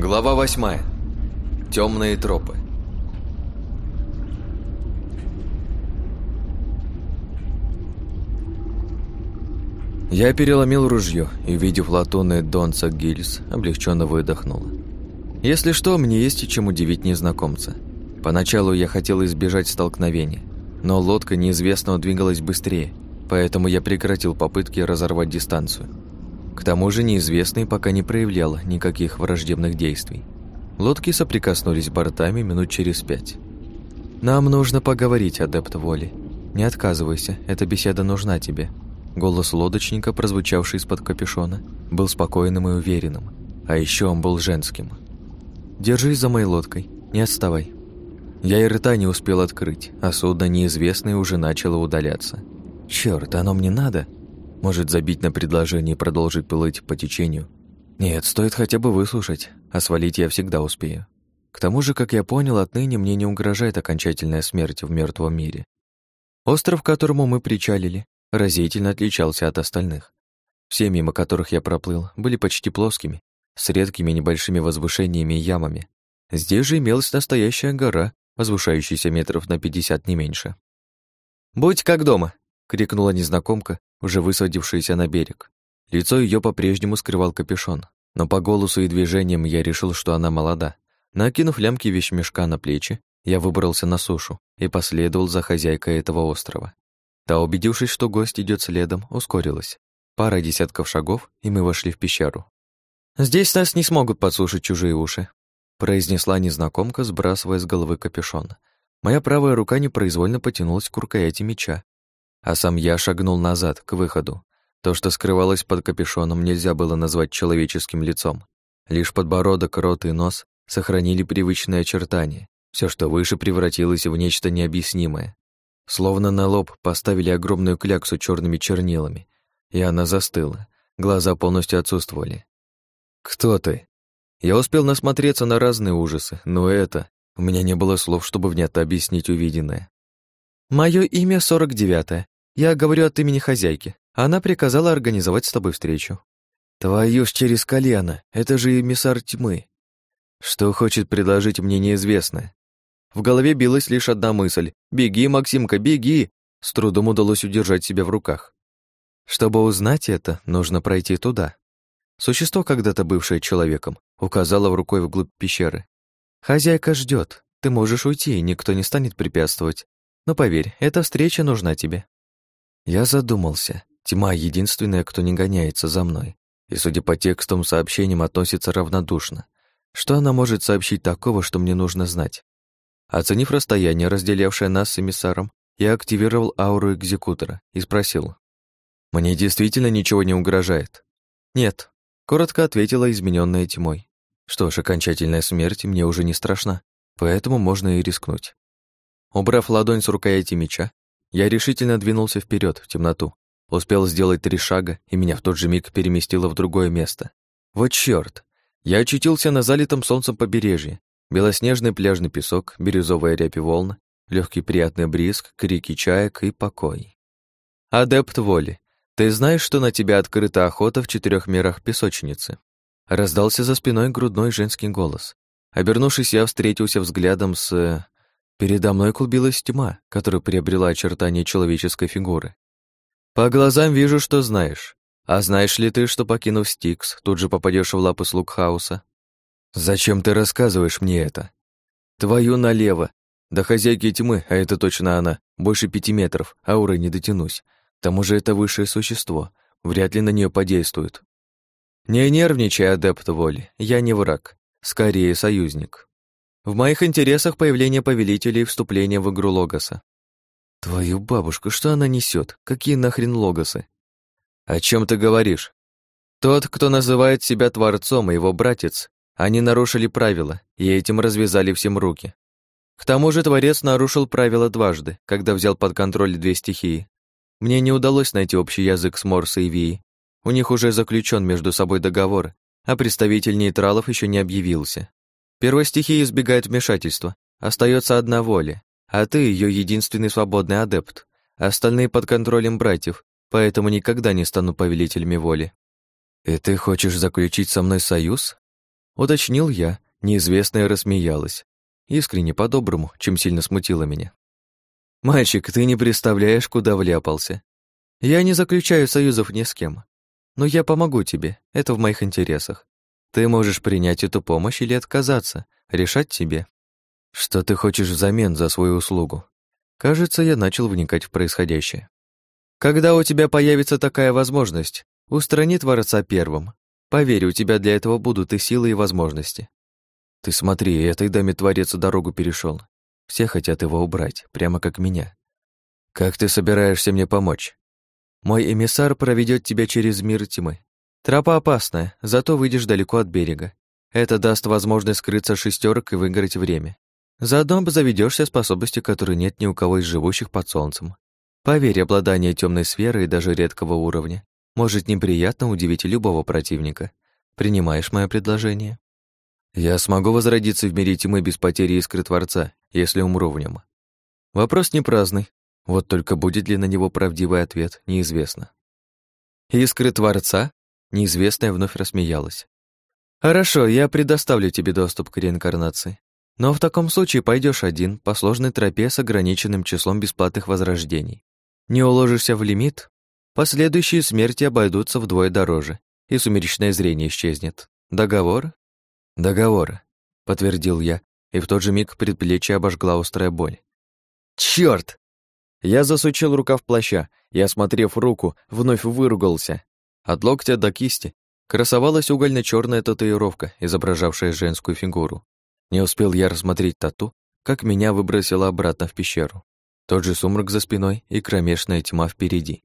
Глава восьмая. Темные тропы. Я переломил ружье и, увидев латунный Донца Гильз, облегченно выдохнул. Если что, мне есть чем удивить незнакомца. Поначалу я хотел избежать столкновения, но лодка неизвестного двигалась быстрее, поэтому я прекратил попытки разорвать дистанцию. К тому же неизвестный пока не проявлял никаких враждебных действий. Лодки соприкоснулись бортами минут через пять. «Нам нужно поговорить, адепт воли. Не отказывайся, эта беседа нужна тебе». Голос лодочника, прозвучавший из-под капюшона, был спокойным и уверенным, а еще он был женским. «Держись за моей лодкой, не отставай». Я и рта не успел открыть, а судно неизвестное уже начало удаляться. Черт, оно мне надо?» Может, забить на предложение и продолжить плыть по течению? Нет, стоит хотя бы выслушать, а свалить я всегда успею. К тому же, как я понял, отныне мне не угрожает окончательная смерть в мертвом мире. Остров, к которому мы причалили, разительно отличался от остальных. Все, мимо которых я проплыл, были почти плоскими, с редкими небольшими возвышениями и ямами. Здесь же имелась настоящая гора, возвышающаяся метров на пятьдесят не меньше. «Будь как дома!» — крикнула незнакомка, уже высадившаяся на берег. Лицо ее по-прежнему скрывал капюшон, но по голосу и движениям я решил, что она молода. Накинув лямки вещмешка на плечи, я выбрался на сушу и последовал за хозяйкой этого острова. Та, убедившись, что гость идет следом, ускорилась. Пара десятков шагов, и мы вошли в пещеру. «Здесь нас не смогут подслушать чужие уши», произнесла незнакомка, сбрасывая с головы капюшон. Моя правая рука непроизвольно потянулась к рукояти меча, а сам я шагнул назад, к выходу. То, что скрывалось под капюшоном, нельзя было назвать человеческим лицом. Лишь подбородок, рот и нос сохранили привычные очертания. Все, что выше, превратилось в нечто необъяснимое. Словно на лоб поставили огромную кляксу черными чернилами, и она застыла. Глаза полностью отсутствовали. «Кто ты?» Я успел насмотреться на разные ужасы, но это... У меня не было слов, чтобы внятно объяснить увиденное. «Мое имя сорок девятое. Я говорю от имени хозяйки. Она приказала организовать с тобой встречу». «Твою ж через колено, это же эмиссар тьмы». Что хочет предложить мне неизвестное? В голове билась лишь одна мысль. «Беги, Максимка, беги!» С трудом удалось удержать себя в руках. Чтобы узнать это, нужно пройти туда. Существо, когда-то бывшее человеком, указало рукой вглубь пещеры. «Хозяйка ждет. Ты можешь уйти, и никто не станет препятствовать. Но поверь, эта встреча нужна тебе». Я задумался. Тьма — единственная, кто не гоняется за мной. И, судя по текстам, сообщениям относится равнодушно. Что она может сообщить такого, что мне нужно знать? Оценив расстояние, разделявшее нас с эмиссаром, я активировал ауру экзекутора и спросил. «Мне действительно ничего не угрожает?» «Нет», — коротко ответила измененная тьмой. «Что ж, окончательная смерть мне уже не страшна, поэтому можно и рискнуть». Убрав ладонь с рукояти меча, я решительно двинулся вперед в темноту. Успел сделать три шага, и меня в тот же миг переместило в другое место. Вот чёрт! Я очутился на залитом солнцем побережье. Белоснежный пляжный песок, бирюзовая рябь волн, легкий приятный бризг, крики чаек и покой. «Адепт воли, ты знаешь, что на тебя открыта охота в четырех мирах песочницы?» Раздался за спиной грудной женский голос. Обернувшись, я встретился взглядом с... Передо мной клубилась тьма, которая приобрела очертания человеческой фигуры. По глазам вижу, что знаешь. А знаешь ли ты, что, покинув Стикс, тут же попадешь в лапы слуг хаоса? Зачем ты рассказываешь мне это? Твою налево. До хозяйки тьмы, а это точно она, больше пяти метров, ауры не дотянусь. К тому же это высшее существо, вряд ли на нее подействует. Не нервничай, адепт воли, я не враг, скорее союзник. В моих интересах появление повелителей и вступление в игру Логоса. Твою бабушку, что она несет? Какие нахрен Логосы? О чем ты говоришь? Тот, кто называет себя Творцом, и его братец, они нарушили правила, и этим развязали всем руки. К тому же Творец нарушил правила дважды, когда взял под контроль две стихии. Мне не удалось найти общий язык с Морсой и Вией. У них уже заключен между собой договор, а представитель нейтралов еще не объявился. Первая стихия избегает вмешательства, остается одна воля, а ты ее единственный свободный адепт. Остальные под контролем братьев, поэтому никогда не стану повелителями воли. И ты хочешь заключить со мной союз? Уточнил я, неизвестная рассмеялась. Искренне по-доброму, чем сильно смутила меня. «Мальчик, ты не представляешь, куда вляпался. Я не заключаю союзов ни с кем. Но я помогу тебе, это в моих интересах. Ты можешь принять эту помощь или отказаться, решать тебе. Что ты хочешь взамен за свою услугу? Кажется, я начал вникать в происходящее. Когда у тебя появится такая возможность, устрани Творца первым. Поверь, у тебя для этого будут и силы, и возможности. Ты смотри, этой даме Творец дорогу перешел. Все хотят его убрать, прямо как меня. Как ты собираешься мне помочь? Мой эмиссар проведет тебя через мир тьмы. Тропа опасная, зато выйдешь далеко от берега. Это даст возможность скрыться шестерок и выиграть время. Заодно обзаведешься способностью, которой нет ни у кого из живущих под солнцем. Поверь, обладание темной сферой даже редкого уровня может неприятно удивить любого противника. Принимаешь мое предложение? Я смогу возродиться в мире тьмы без потери искры Творца, если умру в нем. Вопрос не праздный, вот только будет ли на него правдивый ответ, неизвестно. Искры Творца? Неизвестная вновь рассмеялась. «Хорошо, я предоставлю тебе доступ к реинкарнации. Но в таком случае пойдешь один по сложной тропе с ограниченным числом бесплатных возрождений. Не уложишься в лимит, последующие смерти обойдутся вдвое дороже, и сумеречное зрение исчезнет. Договор? Договор, подтвердил я, и в тот же миг предплечье обожгла острая боль. Черт! Я засучил рукав плаща и, осмотрев руку, вновь выругался. От локтя до кисти красовалась угольно черная татуировка, изображавшая женскую фигуру. Не успел я рассмотреть тату, как меня выбросило обратно в пещеру. Тот же сумрак за спиной и кромешная тьма впереди.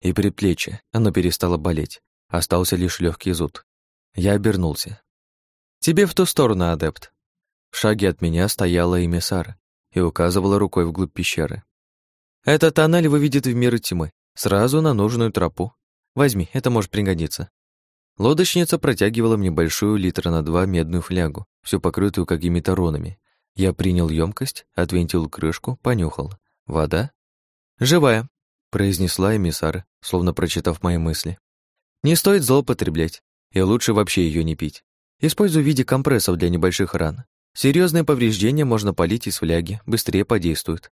И предплечье, оно перестало болеть. Остался лишь легкий зуд. Я обернулся. «Тебе в ту сторону, адепт». В шаге от меня стояла эмиссар и указывала рукой вглубь пещеры. «Этот тоннель выведет в мир тьмы, сразу на нужную тропу. Возьми, это может пригодиться». Лодочница протягивала мне большую литра на два медную флягу, всю покрытую какими-то ронами. Я принял емкость, отвинтил крышку, понюхал. Вода? «Живая», — произнесла эмиссар, словно прочитав мои мысли. «Не стоит злоупотреблять, и лучше вообще ее не пить. Используй в виде компрессов для небольших ран. Серьезные повреждения можно полить из фляги, быстрее подействуют.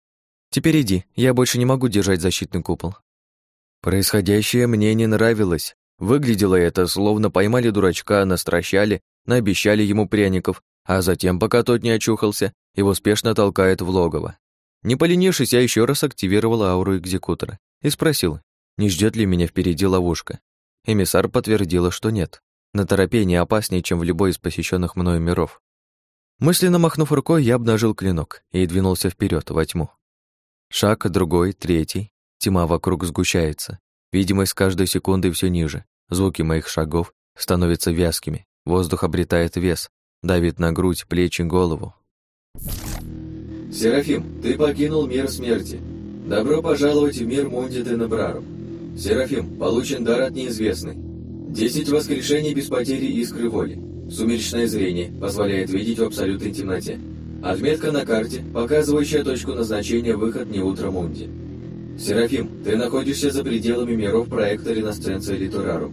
Теперь иди, я больше не могу держать защитный купол». Происходящее мне не нравилось. Выглядело это, словно поймали дурачка, настращали, наобещали ему пряников, а затем, пока тот не очухался, его спешно толкает в логово. Не поленившись, я еще раз активировал ауру экзекутора и спросил, не ждет ли меня впереди ловушка. Эмиссар подтвердила, что нет. На торопе не опаснее, чем в любой из посещенных мною миров. Мысленно махнув рукой, я обнажил клинок и двинулся вперед во тьму. Шаг, другой, третий. Тьма вокруг сгущается. Видимость с каждой секундой все ниже. Звуки моих шагов становятся вязкими. Воздух обретает вес, давит на грудь, плечи, голову. Серафим, ты покинул мир смерти. Добро пожаловать в мир Мунди Денебрару. Серафим, получен дар от неизвестной. Десять воскрешений без потери искры воли. Сумеречное зрение позволяет видеть в абсолютной темноте. Отметка на карте, показывающая точку назначения выход не утро Мунди. Серафим, ты находишься за пределами миров проекта Ренасценция Литурару.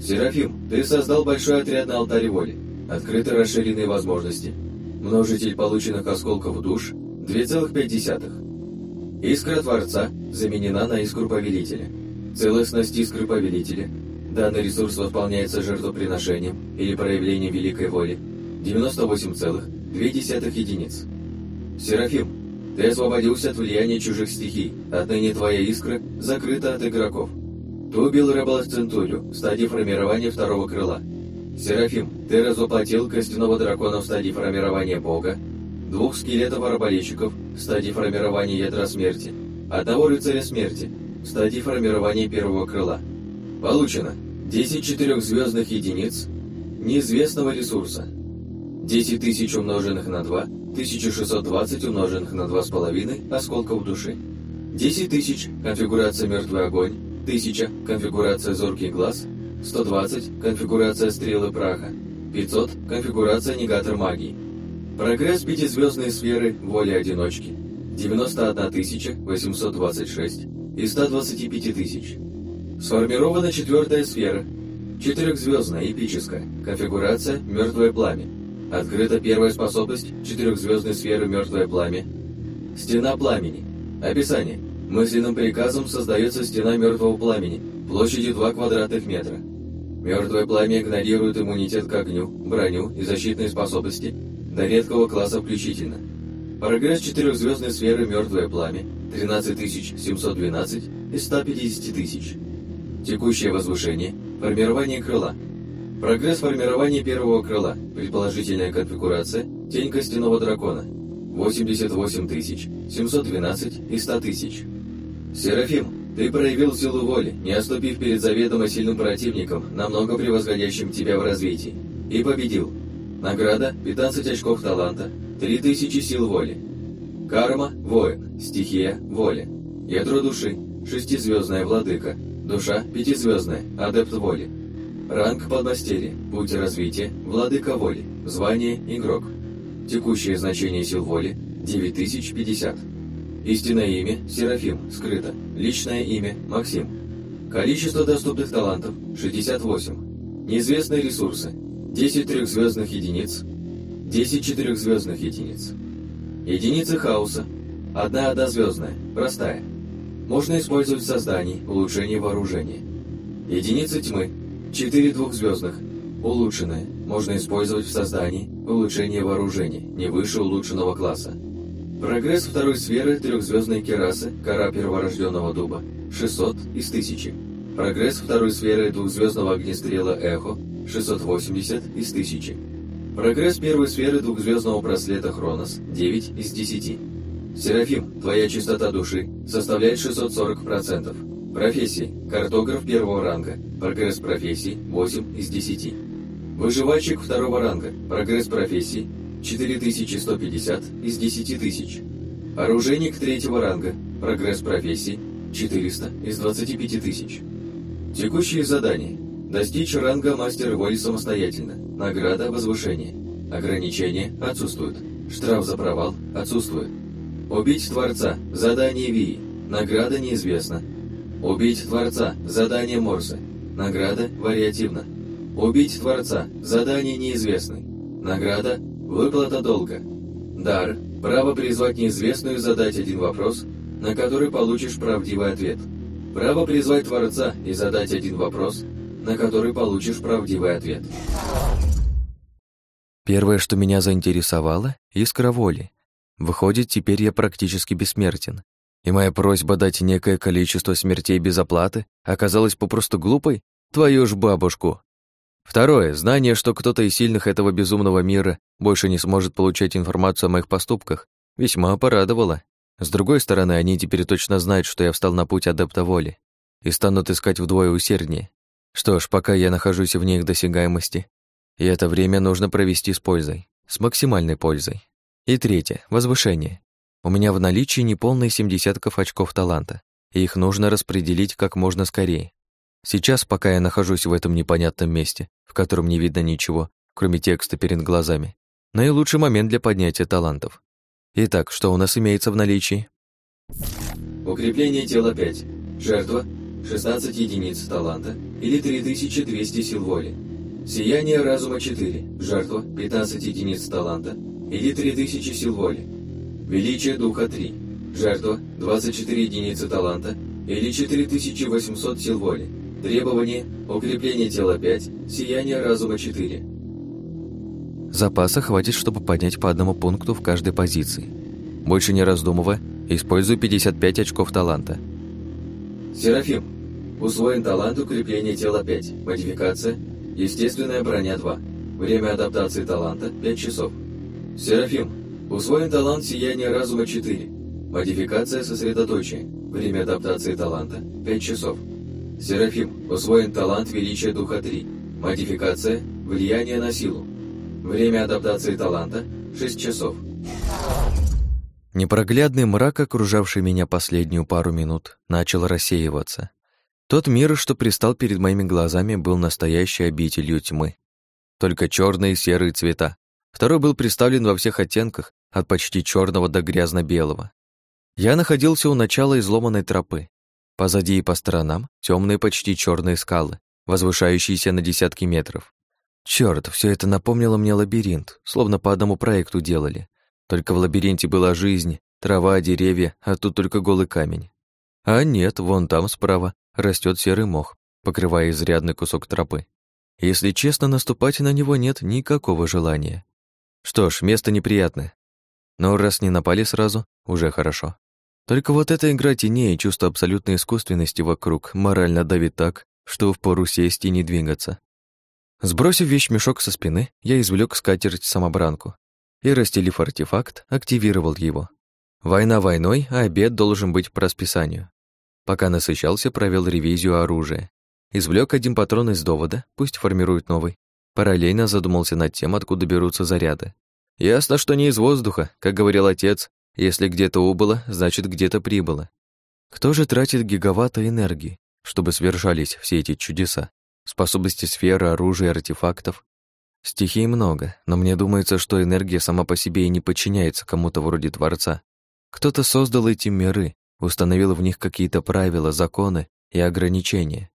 Серафим, ты создал большой отряд на алтаре воли. Открыты расширенные возможности. Множитель полученных осколков душ – 2,5. Искра Творца заменена на искру Повелителя. Целостность искры Повелителя. Данный ресурс восполняется жертвоприношением или проявлением великой воли. 98,2 единиц. Серафим, ты освободился от влияния чужих стихий. Отныне твоя искра закрыта от игроков. Ты убил Центурию в стадии формирования второго крыла. Серафим, ты разоплатил костяного дракона в стадии формирования бога, двух скелетов-арбалетчиков в стадии формирования ядра смерти, одного рыцаря смерти в стадии формирования первого крыла. Получено 10 четырехзвездных единиц неизвестного ресурса. 10 тысяч умноженных на 2 1620 умноженных на 2,5 осколков души. 10 тысяч – конфигурация «Мертвый огонь», 1000 – конфигурация «Зоркий глаз», 120 – конфигурация «Стрелы праха», 500 – конфигурация «Негатор магии». Прогресс пятизвездной сферы воли одиночки – 91 826 из 125 тысяч. Сформирована четвертая сфера Четырехзвездная, эпическая. Конфигурация «Мертвое пламя». Открыта первая способность четырехзвездной сферы «Мертвое пламя». Стена пламени. Описание. Мысленным приказом создается стена мертвого пламени, площадью 2 квадратных метра. Мертвое пламя игнорирует иммунитет к огню, броню и защитные способности до редкого класса включительно. Прогресс четырехзвездной сферы «Мертвое пламя» 13712 из 150 тысяч. Текущее возвышение – формирование крыла. Прогресс формирования первого крыла, предположительная конфигурация – тень костяного дракона 88 тысяч 712 из 100 тысяч. Серафим, ты проявил силу воли, не оступив перед заведомо сильным противником, намного превосходящим тебя в развитии, и победил. Награда – 15 очков таланта, 3000 сил воли. Карма – воин, стихия – воля. Ядро души – шестизвездная владыка, душа – пятизвездная, адепт воли. Ранг подмастерья, путь развития, владыка воли, звание – игрок. Текущее значение сил воли – 9050. Истинное имя – Серафим, скрыто. Личное имя – Максим. Количество доступных талантов – 68. Неизвестные ресурсы – 10 трехзвездных единиц, 10 четырехзвездных единиц. Единицы хаоса – одна однозвездная, простая. Можно использовать в создании, улучшении вооружения. Единицы тьмы – 4 двухзвездных, улучшенная, можно использовать в создании, улучшении вооружения, не выше улучшенного класса. Прогресс второй сферы трехзвездной керасы, кора перворожденного дуба, 600 из 1000. Прогресс второй сферы двухзвездного огнестрела Эхо, 680 из 1000. Прогресс первой сферы двухзвездного браслета Хронос, 9 из 10. Серафим, твоя чистота души составляет 640%. Профессии. Картограф первого ранга. Прогресс профессии 8 из 10. Выживальщик второго ранга. Прогресс профессии 4150 из 10 тысяч. Оружейник третьего ранга. Прогресс профессии 400 из 25 тысяч. Текущие задания. Достичь ранга мастер воли самостоятельно. Награда возвышение. Ограничения отсутствуют. Штраф за провал отсутствует. Убить Творца. Задание Вии. Награда неизвестна. Убить Творца. Задание Морса. Награда вариативна. Убить Творца. Задание неизвестный. Награда Выплата долга. Дар. Право призвать неизвестную задать один вопрос, на который получишь правдивый ответ. Право призвать Творца и задать один вопрос, на который получишь правдивый ответ. Первое, что меня заинтересовало — искра воли. Выходит, теперь я практически бессмертен. И моя просьба дать некое количество смертей без оплаты оказалась попросту глупой? Твою ж бабушку! Второе. Знание, что кто-то из сильных этого безумного мира больше не сможет получать информацию о моих поступках, весьма порадовало. С другой стороны, они теперь точно знают, что я встал на путь адепта воли и станут искать вдвое усерднее. Что ж, пока я нахожусь вне их досягаемости, и это время нужно провести с пользой, с максимальной пользой. И третье. Возвышение. У меня в наличии неполные семь десятков очков таланта, и их нужно распределить как можно скорее. Сейчас, пока я нахожусь в этом непонятном месте, в котором не видно ничего, кроме текста перед глазами, наилучший момент для поднятия талантов. Итак, что у нас имеется в наличии? Укрепление тела 5. Жертва 16 единиц таланта или 3200 сил воли. Сияние разума 4. Жертва 15 единиц таланта или 3000 сил воли. Величие духа 3. Жертва 24 единицы таланта или 4800 сил воли. Требование – укрепление тела 5, сияние разума 4. Запаса хватит, чтобы поднять по одному пункту в каждой позиции. Больше не раздумывая, использую 55 очков таланта. Серафим. Усвоен талант укрепления тела 5. Модификация – естественная броня 2. Время адаптации таланта – 5 часов. Серафим. Усвоен талант сияние разума 4. Модификация сосредоточия. Время адаптации таланта – 5 часов. Серафим. Усвоен талант величия духа 3. Модификация – влияние на силу. Время адаптации таланта – 6 часов. Непроглядный мрак, окружавший меня последнюю пару минут, начал рассеиваться. Тот мир, что пристал перед моими глазами, был настоящей обителью тьмы. Только черные и серые цвета. Второй был представлен во всех оттенках, от почти черного до грязно-белого. Я находился у начала изломанной тропы. Позади и по сторонам темные почти черные скалы, возвышающиеся на десятки метров. Чёрт, все это напомнило мне лабиринт, словно по одному проекту делали. Только в лабиринте была жизнь, трава, деревья, а тут только голый камень. А нет, вон там справа растет серый мох, покрывая изрядный кусок тропы. Если честно, наступать на него нет никакого желания. Что ж, место неприятное. Но раз не напали сразу, уже хорошо. Только вот эта игра теней и чувство абсолютной искусственности вокруг морально давит так, что впору сесть и не двигаться. Сбросив вещмешок со спины, я извлек скатерть-самобранку и, расстелив артефакт, активировал его. Война войной, а обед должен быть по расписанию. Пока насыщался, провел ревизию оружия. Извлек один патрон из довода, пусть формирует новый. Параллельно задумался над тем, откуда берутся заряды. Ясно, что не из воздуха, как говорил отец, если где-то убыло, значит где-то прибыло. Кто же тратит гигаватты энергии, чтобы свершались все эти чудеса? способности сферы, оружия, артефактов. Стихий много, но мне думается, что энергия сама по себе и не подчиняется кому-то вроде Творца. Кто-то создал эти миры, установил в них какие-то правила, законы и ограничения.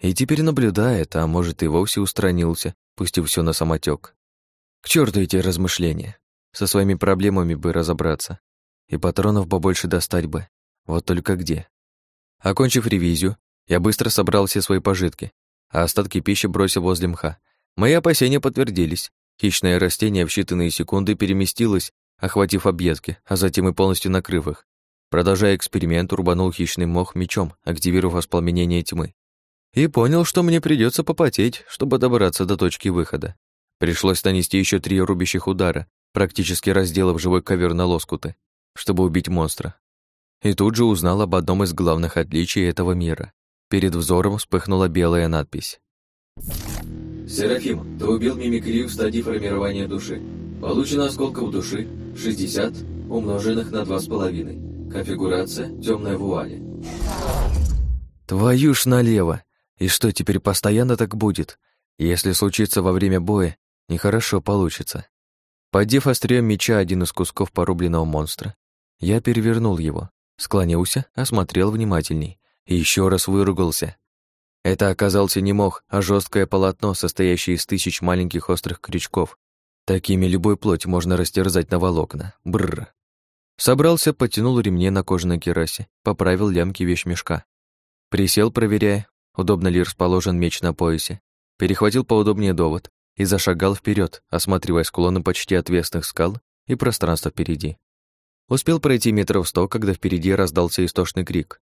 И теперь наблюдает, а может и вовсе устранился, пустив все на самотек. К черту эти размышления. Со своими проблемами бы разобраться. И патронов побольше достать бы. Вот только где? Окончив ревизию, я быстро собрал все свои пожитки, а остатки пищи бросил возле мха. Мои опасения подтвердились. Хищное растение в считанные секунды переместилось, охватив объедки, а затем и полностью накрыв их. Продолжая эксперимент, рубанул хищный мох мечом, активировав воспламенение тьмы. И понял, что мне придется попотеть, чтобы добраться до точки выхода. Пришлось нанести еще три рубящих удара, практически разделав живой ковер на лоскуты, чтобы убить монстра. И тут же узнал об одном из главных отличий этого мира. Перед взором вспыхнула белая надпись. «Серафим, ты убил мимикрию в стадии формирования души. Получено осколков души 60, умноженных на 2,5. Конфигурация темная вуали». «Твою ж налево! И что, теперь постоянно так будет? Если случится во время боя, нехорошо получится». Поддев острием меча один из кусков порубленного монстра, я перевернул его, склонился, осмотрел внимательней и еще раз выругался. Это оказался не мох, а жесткое полотно, состоящее из тысяч маленьких острых крючков. Такими любой плоть можно растерзать на волокна. Бррр. Собрался, потянул ремни на кожаной керасе, поправил лямки вещмешка. Присел, проверяя, удобно ли расположен меч на поясе, перехватил поудобнее довод и зашагал вперед, осматривая склоны почти отвесных скал и пространство впереди. Успел пройти метров сто, когда впереди раздался истошный крик.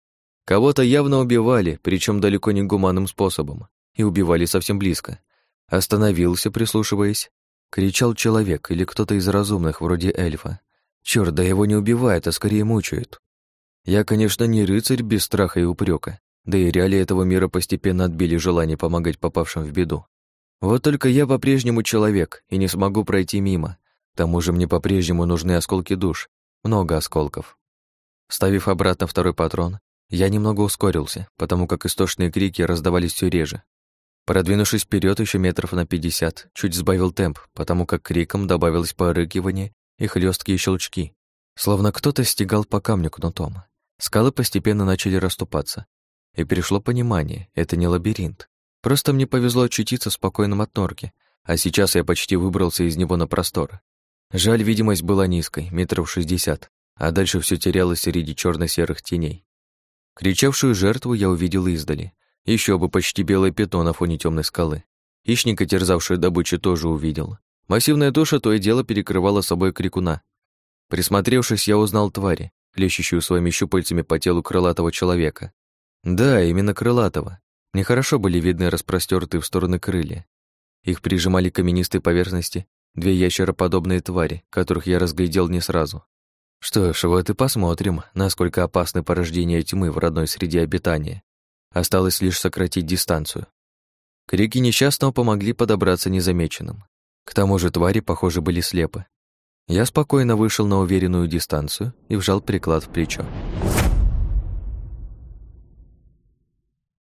Кого-то явно убивали, причем далеко не гуманным способом, и убивали совсем близко. Остановился, прислушиваясь. Кричал человек или кто-то из разумных, вроде эльфа. Чёрт, да его не убивают, а скорее мучают. Я, конечно, не рыцарь без страха и упрека, да и реалии этого мира постепенно отбили желание помогать попавшим в беду. Вот только я по-прежнему человек и не смогу пройти мимо. К тому же мне по-прежнему нужны осколки душ. Много осколков. Ставив обратно второй патрон, я немного ускорился, потому как истошные крики раздавались все реже. Продвинувшись вперед еще метров на пятьдесят, чуть сбавил темп, потому как криком добавилось порыкивание и хлесткие щелчки, словно кто-то стегал по камню кнутом. Скалы постепенно начали расступаться, и перешло понимание, это не лабиринт. Просто мне повезло очутиться в спокойном отнорке, а сейчас я почти выбрался из него на простор. Жаль, видимость была низкой, метров шестьдесят, а дальше все терялось среди черно серых теней. Кричавшую жертву я увидел издали. Еще бы почти белое пятно на фоне темной скалы. Хищника, терзавшую добычу, тоже увидел. Массивная туша то и дело перекрывала собой крикуна. Присмотревшись, я узнал твари, хлещущую своими щупальцами по телу крылатого человека. Да, именно крылатого. Нехорошо были видны распростертые в стороны крылья. Их прижимали к каменистой поверхности две ящероподобные твари, которых я разглядел не сразу. Что ж, вот и посмотрим, насколько опасны порождения тьмы в родной среде обитания. Осталось лишь сократить дистанцию. Крики несчастного помогли подобраться незамеченным. К тому же твари, похоже, были слепы. Я спокойно вышел на уверенную дистанцию и вжал приклад в плечо.